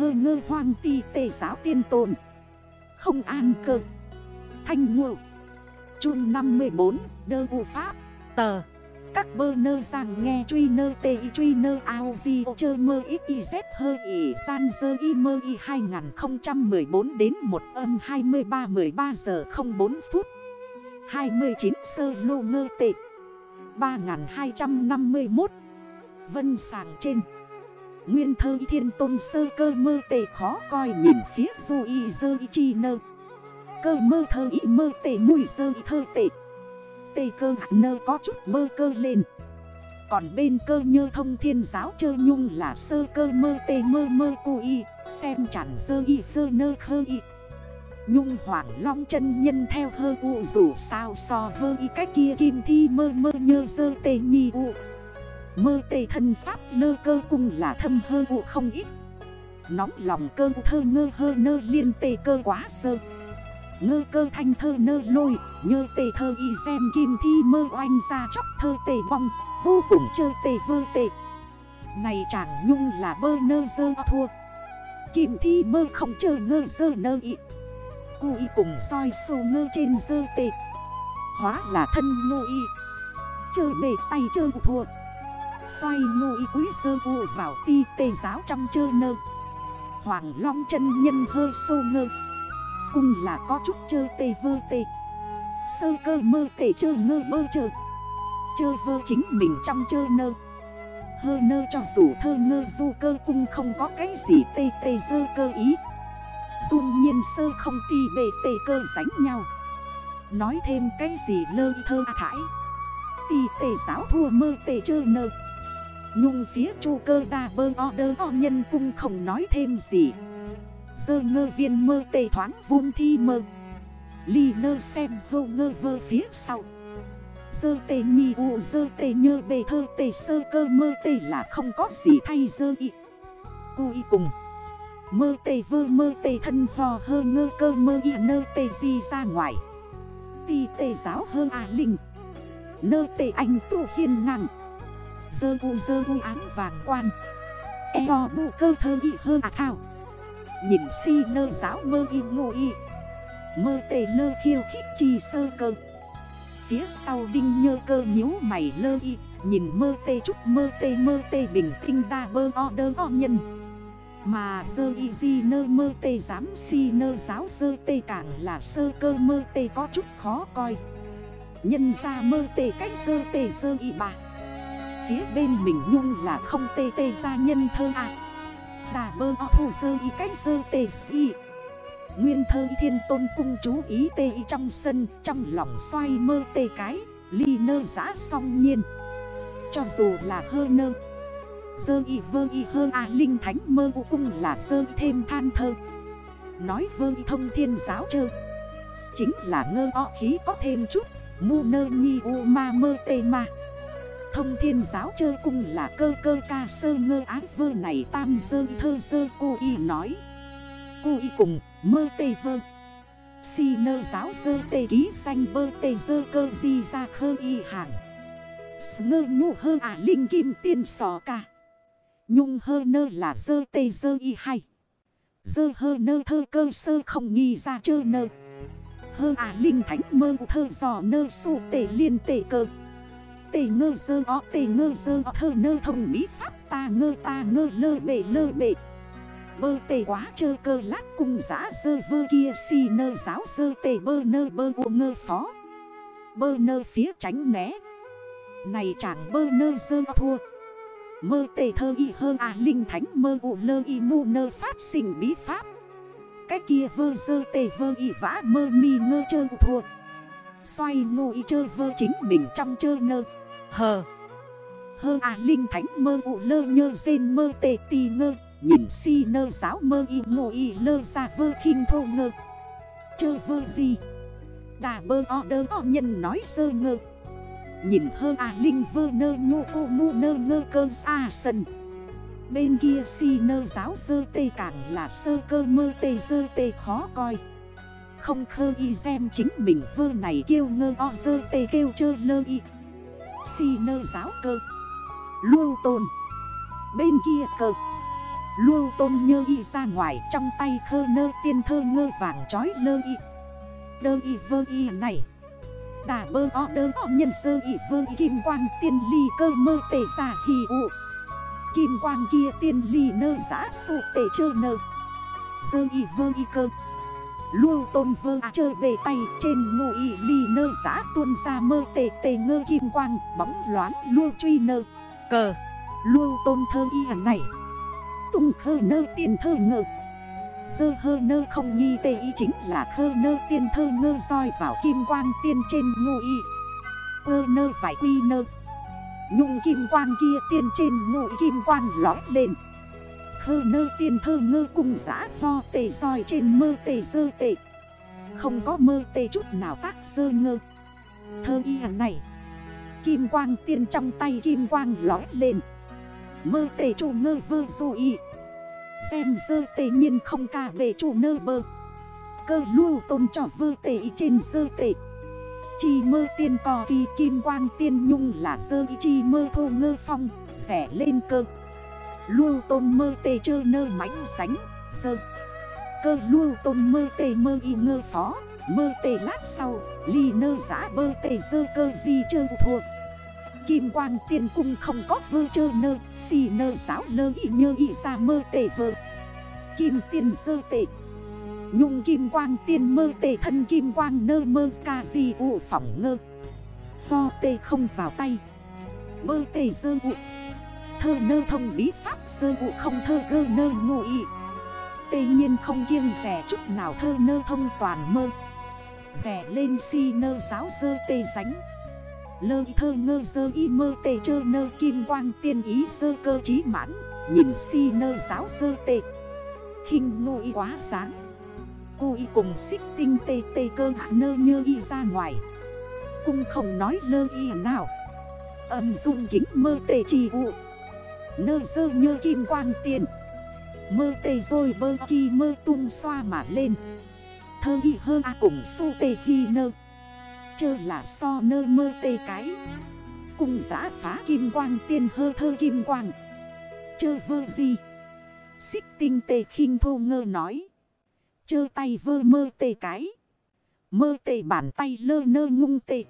hơ ngơ hoang ti tề giáo tiên tồn. Không an cơ. Thanh ngộ. Trung 54 Đơ u pháp. Tờ. Các bơ nơ rằng nghe truy nơ tê y truy nơ ao di chơ mơ ít y z hơ y san dơ y mơ y 2014 đến 1 âm 23 13 giờ 04 phút. 29 sơ lô ngơ tệ. 3251 Vân sàng trên. Nguyên thơ thiên tôn sơ cơ mơ tệ khó coi nhìn phía du y dơ y chi nơ. Cơ mơ thơ y mơ tệ mùi dơ y thơ tệ. Tê cơ nơ có chút mơ cơ lên. Còn bên cơ nhơ thông thiên giáo chơ nhung là sơ cơ mơ tê mơ mơ cu y, Xem chẳng sơ y phơ nơ khơ y. Nhung hoảng long chân nhân theo hơ u dù sao so vơ y cách kia kim thi mơ mơ nhơ dơ tê nhì u. Mơ tê thân pháp lơ cơ cung là thâm hơ vụ không ít. Nóng lòng cơ thơ ngơ hơ nơ liên tê cơ quá sơ. Ngơ cơ thanh thơ nơ lôi, Nhơ tê thơ y xem kim thi mơ oanh ra chóc thơ tê bong, Vô cùng chơ tê vơ tê. Này chẳng nhung là bơ nơ dơ thua. Kim thi mơ không chơ ngơ dơ nơ y. Cu y cùng soi sô ngơ trên dơ tê. Hóa là thân ngô y. Chơ bề tay chơ thua. Xoay ngu y quý sơ u vào ti tê giáo trong chơ nơ. Hoàng long chân nhân hơ sô ngơ. Cung là có chút chơ tê vơ tê. Sơ cơ mơ tê chơ ngơ bơ chơ. Chơ vơ chính mình trong chơ nơ. Hơ nơ cho dù thơ ngơ du cơ cung không có cái gì tê tê dơ cơ ý. Dung nhiên sơ không ti bề tê cơ sánh nhau. Nói thêm cái gì lơ thơ thải. Ti tê giáo thua mơ tê chơ nơ. Nhung phía chu cơ đa bơ o đơ o nhân cung không nói thêm gì. Sơ ngơ viên mơ tề thoáng vung thi mơ. Ly nơ xem hô ngơ vơ phía sau. Sơ tề nhi ụ sơ tề nhơ bề thơ tề sơ cơ mơ tề là không có gì thay sơ y. Cô y cùng. Mơ tề vơ mơ tề thân hò hơ ngơ cơ mơ y, nơ tề di ra ngoài. Ti tề giáo hơ à linh. Nơ tề anh tu hiên ngang. Dơ u dơ u áng vàng quan. Eo bu cơ thơ y hơ à thao Nhìn si nơ giáo mơ y ngô y. Mơ tê lơ khiêu khích chi sơ cơ. Phía sau đinh nhơ cơ nhíu mày lơ y. Nhìn mơ tê chút mơ tê mơ tê bình tinh đa bơ o đơ o nhân. Mà sơ y di nơ, mơ tê dám si nơ giáo sơ tê càng là sơ cơ, mơ tê có chút khó coi. Nhân ra mơ tê cách sơ tê sơ y bạc Phía bên mình nhung là không tê tê ra nhân thơ à. Đà bơ o thủ sơ y cách sơ tê si Nguyên thơ thiên tôn cung chú ý tê y trong sân, Trong lòng xoay mơ tê cái, Ly nơ giã song nhiên. Cho dù là hơ nơ Sơ y vơ y hơ à linh thánh mơ u cung là sơ thêm than thơ. Nói vơ y thông thiên giáo chơ, Chính là ngơ o khí có thêm chút, Mu nơ nhi u ma mơ tê ma. Thông thiên giáo chơ cung là cơ cơ ca sơ ngơ ái vơ này tam dơ thơ dơ cô y nói. Cô y cùng, mơ tê vơ. Si nơ giáo dơ tê ký xanh bơ tê dơ cơ di ra khơ y hàng. Ngơ nhu hơ à linh kim tiên sò ca. Nhung hơ nơ là dơ tê dơ y hay. Dơ hơ nơ thơ cơ sơ không nghi ra chơ nơ. Hơ à linh thánh mơ thơ giò nơ su tê liên tê cơ. Tê ngơ sơ o, tê ngơ sơ o, thơ nơ thông bí pháp, ta ngơ ta ngơ, lơ bể lơ bể. Bơ tê quá chơ cơ lát cùng giã sơ vơ kia, si nơ giáo sơ tê bơ nơ bơ u ngơ phó. Bơ nơ phía tránh né. Này chẳng bơ nơ dơ thua. Mơ tê thơ y hơ à linh thánh mơ u lơ y mu nơ phát sinh bí pháp. Cái kia vơ sơ tê vơ y vã mơ mi ngơ chơ thua. Xoay ngô y chơ vơ chính mình trong chơ nơ. Hờ. Hơ à linh thánh mơ ụ lơ nhơ dên mơ tê tì ngơ. Nhìn si nơ giáo mơ y ngộ y lơ ra vơ khinh thô ngơ. Chơ vơ gì? Đà bơ o đơ o nhân nói sơ ngơ. Nhìn hơ à linh vơ nơ ngô cô mu nơ ngơ cơ xa sân Bên kia si nơ giáo sơ tê càng là sơ cơ mơ tê sơ tê khó coi. Không khơ y xem chính mình vơ này kêu ngơ o sơ tê kêu chơ lơ y. Si nơ giáo cơ. Lưu tôn. Bên kia cơ. Lưu tôn nhơ y ra ngoài, trong tay khơ nơ, tiên thơ ngơ vàng trói lơ y. Đơ y vơ y này. Đà bơ o, đơ o, nhân sơ y vơ y, kim quang tiên ly cơ mơ tề xa hì ụ. Kim quang kia tiên ly nơ giã sụ tề chơ nơ. Sơ y vơ y cơ. Lưu tôn vơ à chơi bề tay, trên ngụ y ly nơ giã tuôn ra mơ tề tề ngơ kim quang, Bóng loáng lưu truy nơ. Cờ. Lưu tôn thơ y hẳn này. Tung khơ nơ tiền thơ ngơ. Sơ hơ nơ không nghi tê y chính là khơ nơ tiên thơ ngơ roi vào kim quang tiên trên ngô y. Ơ nơ phải quy nơ. Nhung kim quang kia tiên trên ngụ kim quang lói lên. Khơ nơ tiên thơ ngơ cùng giã lo tề soi trên mơ tề sơ tề. Không có mơ tề chút nào tác sơ ngơ. Thơ y này. Kim quang tiên trong tay kim quang lói lên. Mơ tề chủ ngơ vơ dù y. Xem sơ tề nhiên không ca về chủ nơ bơ. Cơ lưu tôn cho vơ tề trên sơ tề. Chi mơ tiên cò kỳ kim quang tiên nhung là sơ y chi mơ thô ngơ phong xẻ lên cơ. Lưu tôn mơ tê chơ nơ mãnh sánh, Sơ. Cơ lưu tôn mơ tê mơ y ngơ phó, Mơ tê lát sau, Ly nơ giã bơ tê dơ cơ di chơ thua. Kim quang tiên cung không có vơ chơ nơ Xì nơ giáo lơ y nhơ y ra mơ tê vơ. Kim tiên sơ tề Nhung kim quang tiên mơ tê thân kim quang nơ mơ ca di ụ phỏng ngơ. Ho tê không vào tay. Mơ tê sơ ụ Thơ nơ thông bí pháp sơ vụ không thơ gơ nơ ngụ y. Tây nhiên không kiêng rẻ chút nào thơ nơ thông toàn mơ. Rẻ lên si nơ giáo dơ tê ránh. Lơ thơ ngơ dơ y mơ tê chơ nơ kim quang tiên ý sơ cơ trí mãn. Nhìn si nơ giáo dơ tê. Khinh ngô y quá sáng Cô y cùng xích tinh tê tê cơ hạ nơ nhơ y ra ngoài. Cung không nói lơ y nào. Âm dung kính mơ tê trì ụ Nơ dơ nhơ kim quang tiền. Mơ tê rồi bơ kỳ mơ tung xoa mà lên. Thơ y hơ a cùng su tê hi nơ. Chơ là so nơ mơ tê cái. Cùng giã phá kim quang tiên hơ thơ kim quang. Chơ vơ gì Xích tinh tê khinh thô ngơ nói. Chơ tay vơ mơ tê cái. Mơ tê bàn tay lơ nơ ngung tê.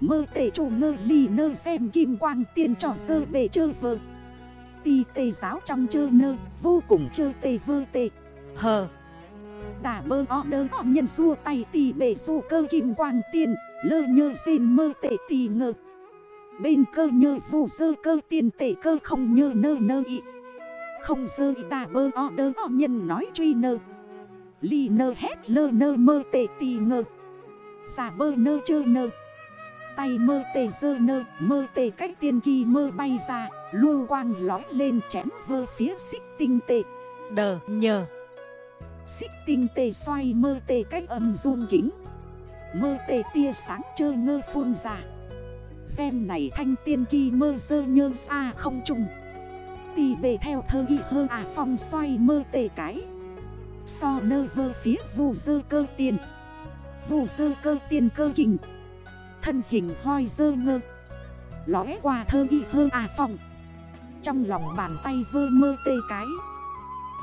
Mơ tê chủ ngơ ly nơ xem kim quang tiên trò sơ bề chơ vơ. Ti tê giáo trong chơ nơ, Vô cùng chơ tê vơ tê. Hờ. Đà bơ o đơ o nhân xua tay tì bể xu cơ kim quang tiền Lơ nhơ xin mơ tệ tì ngơ. Bên cơ nhơ vụ sơ cơ tiền tệ cơ không nhơ nơ nơ ị Không sơ ị đà bơ o đơ o nhân nói truy nơ. Ly nơ hét lơ nơ mơ tệ tì ngơ. Giả bơ nơ chơ nơ. Tay mơ tề dơ nơ Mơ tề cách tiên kỳ mơ bay ra Lưu quang lói lên chém vơ phía xích tinh tệ Đờ nhờ. Xích tinh tề xoay mơ tề cách âm run kính. Mơ tề tia sáng chơ ngơ phun ra. Xem này thanh tiên kỳ mơ dơ nhơ xa không trùng Tì bề theo thơ y hơ à phong xoay mơ tề cái. So nơ vơ phía vù dơ cơ tiền Vù dơ cơ tiền cơ kình Thân hình hoi dơ ngơ. Lóe qua thơ y hơ à phòng. Trong lòng bàn tay vơ mơ tê cái.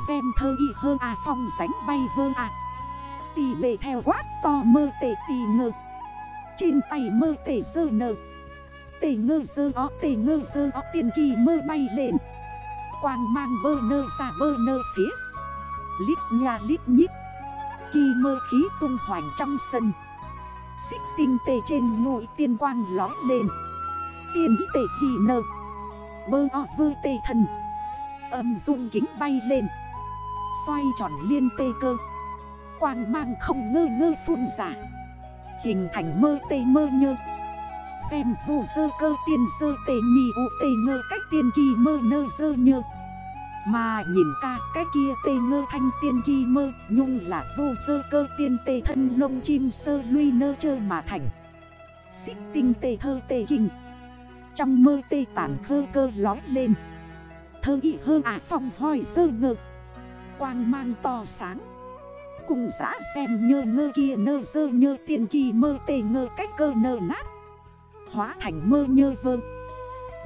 Xem thơ y hơ à phong sánh bay vơ à. Tì bề theo quát to mơ tê tì ngơ. Trên tay mơ tê dơ nơ. Tê ngơ dơ ó, tê ngơ dơ ó, tiền kỳ mơ bay lên. Quang mang bơ nơ xa bơ nơ phía. Lít nha lít nhít. Kỳ mơ khí tung hoành trong sân. Xích tinh tề trên ngụy tiên quang lói lên. Tiên tề hì nơ. Bơ o vơ tê thần. Âm dung kính bay lên. Xoay tròn liên tê cơ. Quang mang không ngơ ngơ phun giả Hình thành mơ tê mơ nhơ. Xem vù sơ cơ tiên sơ tê nhì ụ tê ngơ cách tiên kỳ mơ nơ sơ nhơ. Mà nhìn ca cái kia tê ngơ thanh tiên ghi mơ, Nhung là vô sơ cơ tiên tê thân lông chim sơ luy nơ chơ mà thành. Xích tinh tê thơ tê hình. Trong mơ tê tản khơ cơ lói lên. Thơ ị hơ à phong hoi sơ ngơ. Quang mang to sáng. Cùng giã xem nhơ ngơ kia nơ sơ nhơ tiên kỳ mơ tê ngơ cách cơ nơ nát. Hóa thành mơ nhơ vơ.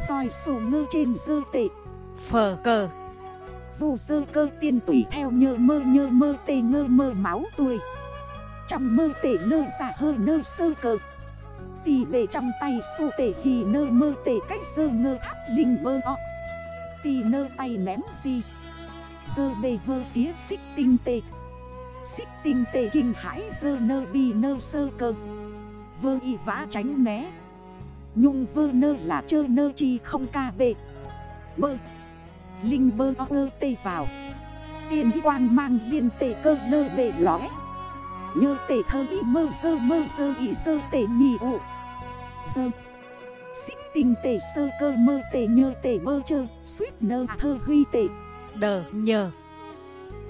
Soi sổ ngơ trên dơ tệ Phờ cờ vô sơ cơ tiên tùy theo nhơ mơ nhơ mơ tê ngơ mơ máu tuổi Trong mơ tê lơ dạ giả hơ nơ sơ cơ. Tì bề trong tay su tê hì nơ mơ tê cách sơ ngơ tháp linh bơ o. Tì nơ tay ném gì? Dơ bề vơ phía xích tinh tê. Xích tinh tê kinh hãi dơ nơ bi nơ sơ cơ. Vơ y vã tránh né. Nhung vơ nơ là chơ nơ chi không ca bề. Mơ. Linh bơ ơ tê vào. Tiên quang mang liên tê cơ lơ bệ lõi Như tê thơ y mơ sơ mơ sơ y sơ tê nhì ụ. Sơ. Xích tinh tê sơ cơ mơ tê nhơ tê bơ chơ. Suýt nơ thơ huy tê Đờ nhờ.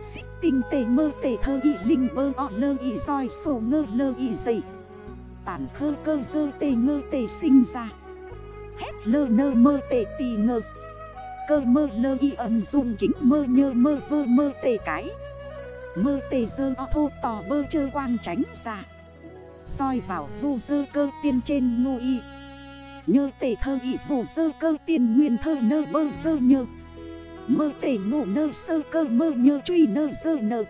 Xích tinh tê mơ tê thơ y linh bơ o lơ y soi sổ ngơ lơ y dậy. Tản khơ cơ dơ tê ngơ tê sinh ra. Hét lơ nơ mơ tê tì ngơ. Cơ mơ lơ y ẩn dùng kính mơ nhơ mơ vơ mơ tê cái. Mơ tê dơ o thô tò bơ chơ quang tránh ra. Soi vào vô dơ cơ tiên trên ngô y. Nhơ tề thơ y vô dơ cơ tiên nguyên thơ nơ bơ dơ nhơ. Mơ tề ngộ nơ sơ cơ mơ nhơ truy nơ dơ nơ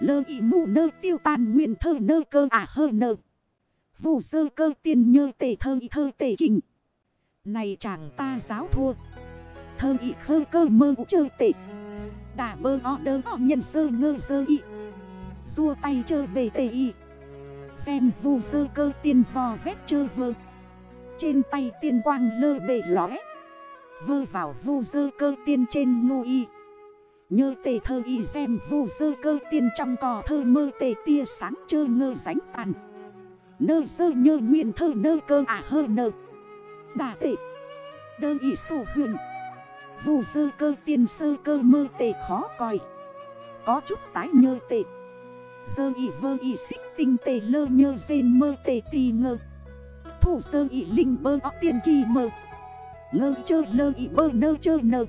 Lơ y mù nơ tiêu tàn nguyên thơ nơ cơ à hơ nơ Vô dơ cơ tiên nhơ tề thơ y thơ tề kinh. Này chàng ta giáo thua. Thơ y khơ cơ mơ ụ chơ tệ. Đà bơ o đơ o nhân sơ ngơ sơ y Rua tay chơ bề tê y Xem vu sơ cơ tiên vò vét chơ vơ. Trên tay tiên quang lơ bề lóe Vơ vào vu sơ cơ tiên trên ngô y Nhơ tề thơ y xem vu sơ cơ tiên trong cò thơ mơ tề tia sáng chơ ngơ ránh tàn. Nơ sơ nhơ nguyên thơ nơ cơ à hơ nơ. Đà tệ. Đơ y sổ huyền. Vù sơ cơ tiên sơ cơ mơ tệ khó coi Có chút tái nhơ tệ. Sơ y vơ y xích tinh tệ lơ nhơ dên mơ tệ tì ngơ. Thủ sơ y linh bơ óc tiên kỳ mơ. Ngơ chơ lơ y bơ nơ chơ nơ.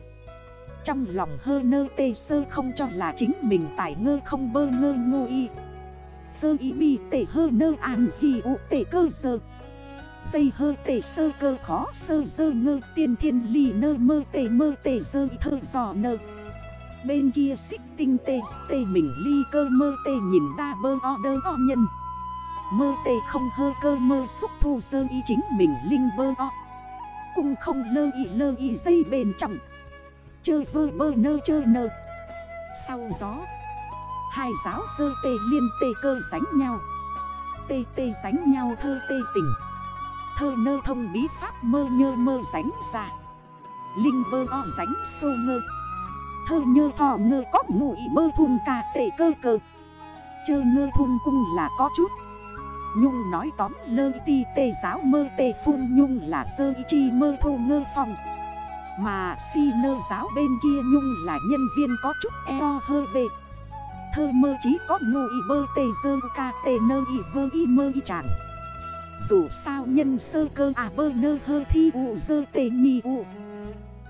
Trong lòng hơ nơ tê sơ không cho là chính mình tải ngơ không bơ ngơ ngô y. Sơ y bi tệ hơ nơ an hì ụ tệ cơ sơ. Dây hơ tề sơ cơ khó sơ dơ ngơ, tiên thiên lì nơ mơ tề mơ tề dơ thơ giò nơ. Bên kia xích tinh tê tê mình ly cơ mơ tê nhìn đa bơ o đơ o nhân. Mơ tê không hơ cơ mơ xúc thu sơ y chính mình linh bơ o. Cũng không lơ y lơ y dây bền trọng. Chơ vơ bơ nơ chơ nơ. Sau gió, Hai giáo sơ tê liên tê cơ sánh nhau. Tê tê sánh nhau thơ tê tình. Thơ nơ thông bí pháp mơ nhơ mơ ránh ra. Linh bơ o ránh sô ngơ. Thơ nhơ thọ ngơ có ngụy mơ bơ thun cả tệ cơ cơ. Chơ ngơ thùng cung là có chút. Nhung nói tóm lơ ti tê giáo mơ tê phun nhung là sơ y chi mơ thô ngơ phòng. Mà si nơ giáo bên kia nhung là nhân viên có chút eo hơ bề. Thơ mơ chí có ngụ ý bơ tê dơ ca tê nơ y vơ y mơ y chẳng dù sao nhân sơ cơ à bơ nơ hơ thi ụ dơ tê nhì ụ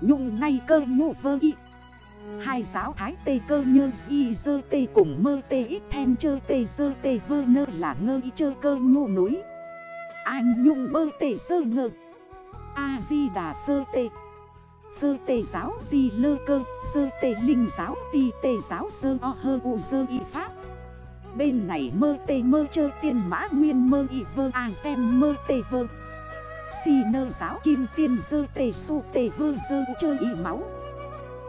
Nhung ngay cơ ngụ vơ y. Hai giáo thái tê cơ nhơ y dơ tê cùng mơ tê ít then chơ tê dơ tê vơ nơ là ngơ y chơ cơ ngụ núi. An nhung bơ tê sơ ngơ. A-di-đà phơ tê. Phơ tê giáo di lơ cơ, Sơ tê linh giáo ti tê giáo sơ o hơ u dơ y pháp. Bên này mơ tê mơ chơ tiên mã nguyên mơ y vơ a xem mơ tê vơ. Si nơ giáo kim tiên dơ tê su tê vơ dơ chơ y máu.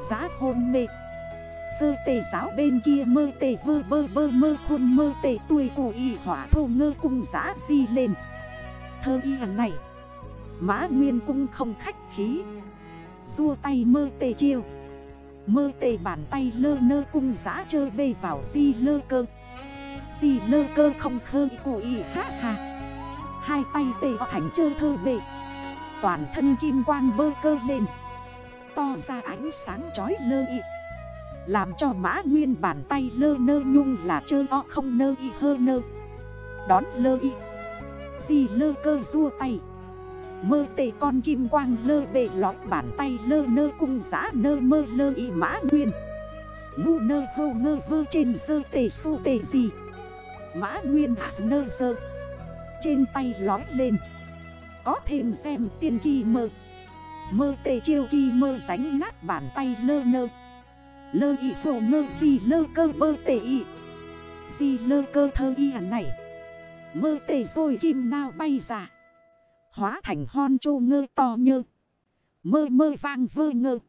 Giá hôn mê. Dơ tê giáo bên kia mơ tê vơ bơ bơ mơ khôn mơ tê tuổi cổ y hỏa thô ngơ cung giá di lên. Thơ y à này. Mã nguyên cung không khách khí. Rua tay mơ tê chiêu. Mơ tê bàn tay lơ nơ cung giá chơ bê vào di lơ cơ xì lơ cơ không khơ cụ y ha ha Hai tay tê thành chơ thơ bệ Toàn thân kim quang bơ cơ lên. To ra ánh sáng chói lơ y. Làm cho mã nguyên bàn tay lơ nơ nhung là chơ o không nơ y hơ nơ. Đón lơ y. Di lơ cơ rua tay. Mơ tê con kim quang lơ bệ lọt bàn tay lơ nơ cung giã nơ mơ lơ y mã nguyên. Ngu nơ hô ngơ vơ trên dơ tề su tề gì. Mã nguyên hạ nơ sơ. Trên tay lói lên. Có thêm xem tiên kỳ mơ. Mơ tê chiêu kỳ mơ ránh nát bàn tay lơ nơ Lơ y hồ ngơ si lơ cơ bơ tê y. Si lơ cơ thơ y hẳn này. Mơ tê rồi kim nào bay ra. Hóa thành hon chô ngơ to nhơ. Mơ mơ vang vơ ngơ.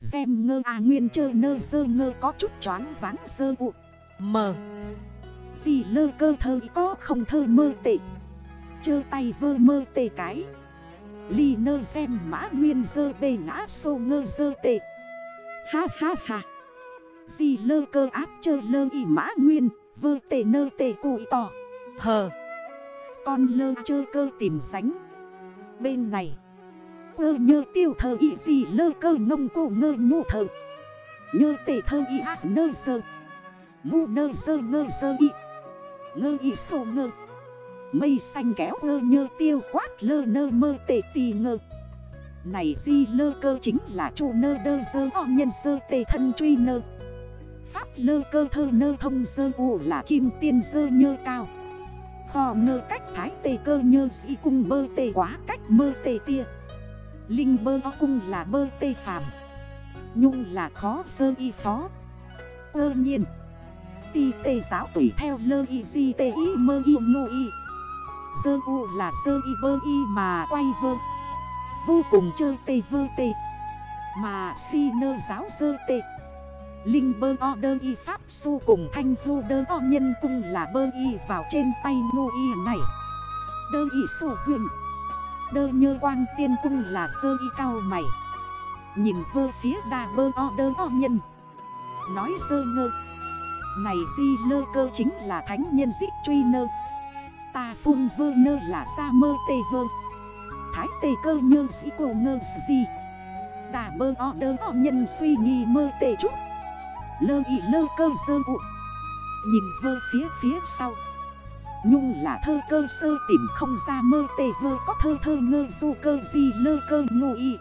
Xem ngơ à nguyên chơ nơ sơ ngơ có chút choáng váng sơ ụ Mờ Xì lơ cơ thơ có không thơ mơ tệ. Chơ tay vơ mơ tê cái. Ly nơ xem mã nguyên dơ bề ngã sô ngơ dơ tệ. Ha ha ha. Xì lơ cơ áp chơ lơ y mã nguyên, Vơ tê nơ tê cùi tỏ Hờ. Con lơ chơ cơ tìm sánh. Bên này. Cơ nhơ tiêu thơ y xì lơ cơ ngông cổ ngơ nhụ thơ. Nhơ tê thơ y hát nơ sơ. Ngu nơ sơ ngơ sơ y. Ngơ y sô ngơ. Mây xanh kéo ơ nhơ tiêu quát lơ nơ mơ tệ tì ngơ. Này di lơ cơ chính là chu nơ đơ sơ o nhân sơ tề thân truy nơ. Pháp lơ cơ thơ nơ thông sơ u là kim tiên sơ nhơ cao. Khò ngơ cách thái tề cơ nhơ sĩ cung bơ tề quá cách mơ tề tia. Linh bơ o cung là bơ tê phàm. Nhung là khó sơ y phó. Cơ nhiên Ti tê giáo tùy theo lơ y di tê y mơ y ngu y. Dơ u là dơ y bơ y mà quay vơ. Vô cùng chơi tê vơ tê. Mà si nơ giáo dơ tê. Linh bơ o đơ y pháp su cùng thanh hô đơ o nhân cung là bơ y vào trên tay ngu y này. Đơ y su huyền Đơ nhơ quang tiên cung là dơ y cao mày. Nhìn vơ phía đà bơ o đơ o nhân. Nói dơ ngơ. Này di lơ cơ chính là thánh nhân dích truy nơ. Ta phun vơ nơ là sa mơ tê vơ. Thái tê cơ nhơ dĩ cổ ngơ gì Đà bơ o đơ o nhân suy nghi mơ tê chút. Lơ ị lơ cơ sơ ụ Nhìn vơ phía phía sau. Nhung là thơ cơ sơ tìm không ra mơ tê vơ. Có thơ thơ ngơ du cơ gì lơ cơ ngô y.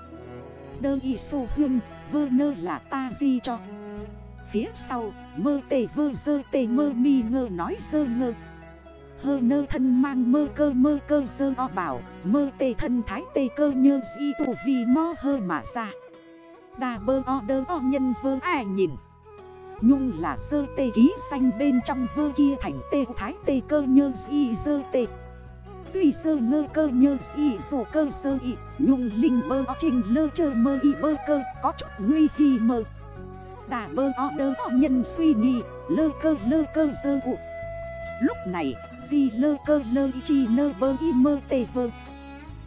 Đơ y su hương, vơ nơ là ta di cho. Phía sau, mơ tê vơ dơ tê mơ mi ngơ nói dơ ngơ. Hơ nơ thân mang mơ cơ mơ cơ dơ o bảo, Mơ tê thân thái tê cơ nhơ di tù vì mo hơ mà ra. Đà bơ o đơ o nhân vơ ai nhìn. Nhung là sơ tê ký xanh bên trong vơ kia thành tê thái tê cơ nhơ di dơ tê. Tuy sơ ngơ cơ nhơ di sổ cơ sơ y, Nhung linh bơ o trình lơ chơ mơ y bơ cơ, có chút nguy hi mơ. Đà bơ o đơ o nhân suy nghĩ lơ cơ lơ cơ dơ ụ. Lúc này, di lơ cơ lơ y chi nơ bơ y mơ tê vơ.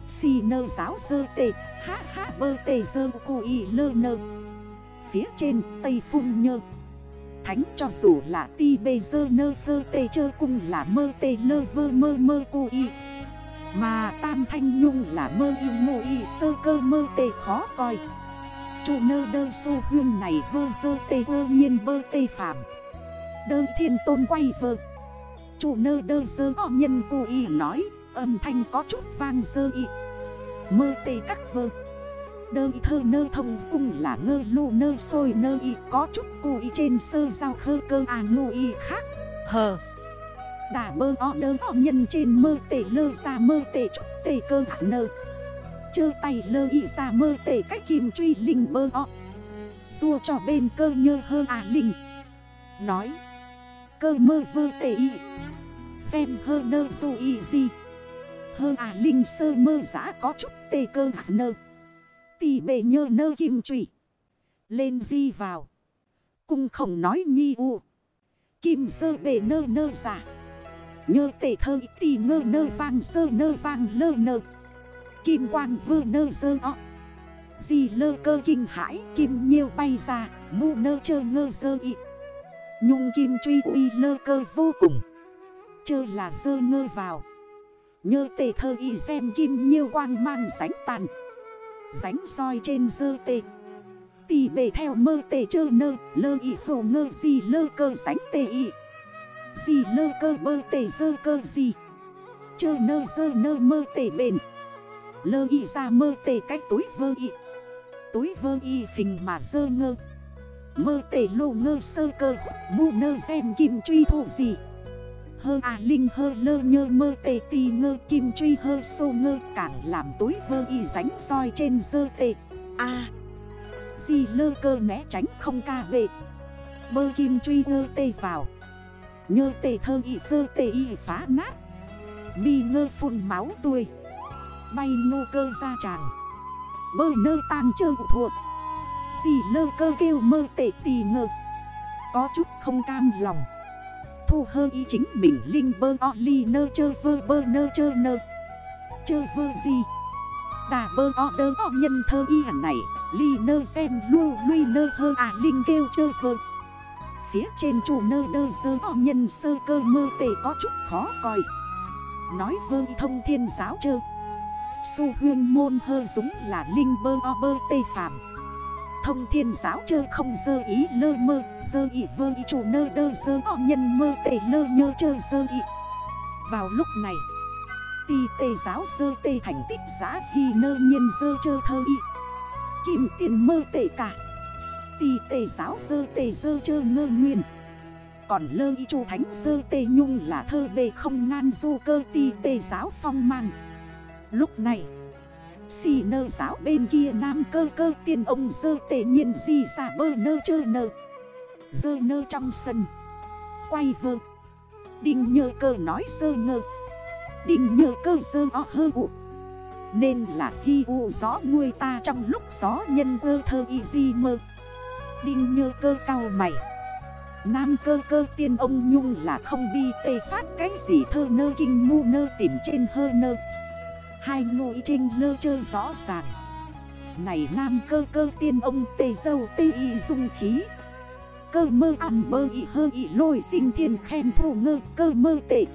Si nơ giáo dơ tê, ha ha bơ tê dơ cô y lơ nơ. Phía trên, tây phung nhơ. Thánh cho dù là ti bê dơ nơ vơ tê chơ cung là mơ tê lơ vơ mơ mơ cô y. Mà tam thanh nhung là mơ y ngô y sơ cơ mơ tê khó coi chu nơ đơ su hương này vơ dơ tê vơ nhiên bơ tê phạm Đơ thiên tôn quay vơ. Chu nơ đơ dơ o nhân cô y nói, Âm thanh có chút vang dơ y. Mơ tê các vơ. Đơ y thơ nơ thông cung là ngơ lô nơ sôi nơ y, Có chút cô y trên sơ giao khơ cơ à ngô y khác. Hờ. Đà bơ o đơ o nhân trên mơ tê lơ ra mơ tê chút tê cơ à nơ. Chơ tay lơ y ra mơ tể cách kim truy linh bơ o. Xua cho bên cơ nhơ hơ à linh Nói, Cơ mơ vơ tể y. Xem hơ nơ du y gì. Hơ à linh sơ mơ giã có chút tê cơ à nơ. Tì bề nhơ nơ kim truy. Lên di vào. Cung không nói nhi u. Kim sơ bề nơ nơ giả. Nhơ tể thơ tì ngơ nơ vang sơ nơ vang lơ nơ. Kim quang vơ nơ dơ o. Di lơ cơ kinh hãi Kim nhiêu bay ra, Mu nơ chơ ngơ dơ y. Nhung kim truy uy lơ cơ vô cùng. Chơ là dơ ngơ vào. Nhơ tề thơ y xem kim nhiêu quang mang sánh tàn. Sánh soi trên dơ tề. Tì bề theo mơ tề chơ nơ, Lơ y hồ ngơ di lơ cơ sánh tề y. Di lơ cơ bơ tề dơ cơ gì Chơ nơ dơ nơ mơ tề bền. Lơ y ra mơ tê cách túi vơ y. Túi vơ y phình mà dơ ngơ. Mơ tê lô ngơ sơ cơ. Mù nơ xem kim truy thủ gì. Hơ à linh hơ lơ nhơ mơ tê tì ngơ. Kim truy hơ sô ngơ. Càng làm túi vơ y ránh soi trên dơ tê. À Di lơ cơ né tránh không ca bệ. Bơ kim truy ngơ tê vào. Nhơ tê thơ y phơ tê y phá nát. Mi ngơ phun máu tươi. Bay ngô cơ ra tràng. Bơ nơ tang chơ thuộc. Xì lơ cơ kêu mơ tệ tì ngơ. Có chút không cam lòng. Thu hơ y chính mình linh bơ o ly nơ chơ vơ bơ nơ chơ nơ. Chơ vơ gì? Đà bơ o đơ o nhân thơ y hẳn này. Ly nơ xem lu lui nơ hơ à linh kêu chơ vơ. Phía trên chủ nơ đơ dơ o nhân sơ cơ mơ tệ có chút khó coi. Nói vơ thông thiên giáo chơ. Su huyên môn hơ dũng là linh bơ o bơ tê phạm Thông thiên giáo chơ không dơ ý lơ mơ, Dơ ý vơ ý chủ nơ đơ, dơ o nhân mơ tê lơ nhơ chơ dơ ý. Vào lúc này, Ti tê giáo dơ tê thành tích giá hi nơ nhiên dơ chơ thơ y. Kim tiền mơ tê cả. Ti tê giáo dơ tê dơ chơ ngơ nguyên Còn lơ y chu thánh dơ tê nhung là thơ bề không ngan du cơ, ti tê giáo phong mang. Lúc này Xì nơ giáo bên kia nam cơ cơ tiên ông dơ tệ nhiên gì xả bơ nơ chơ nơ. Dơ nơ trong sân, Quay vơ. Đinh nhơ cơ nói sơ ngơ. Đinh nhơ cơ sơ o hơ ụ Nên là khi u gió nuôi ta trong lúc gió nhân ơ thơ y di mơ. Đinh nhơ cơ cao mày. Nam cơ cơ tiên ông nhung là không bi tê phát cái gì thơ nơ kinh mu nơ tìm trên hơ nơ. Hai ngụy trinh lơ chơ rõ ràng. Này nam cơ cơ tiên ông tê dâu tê y dung khí. Cơ mơ ăn bơ y hơ y lôi sinh thiên khen thù ngơ cơ mơ tệ.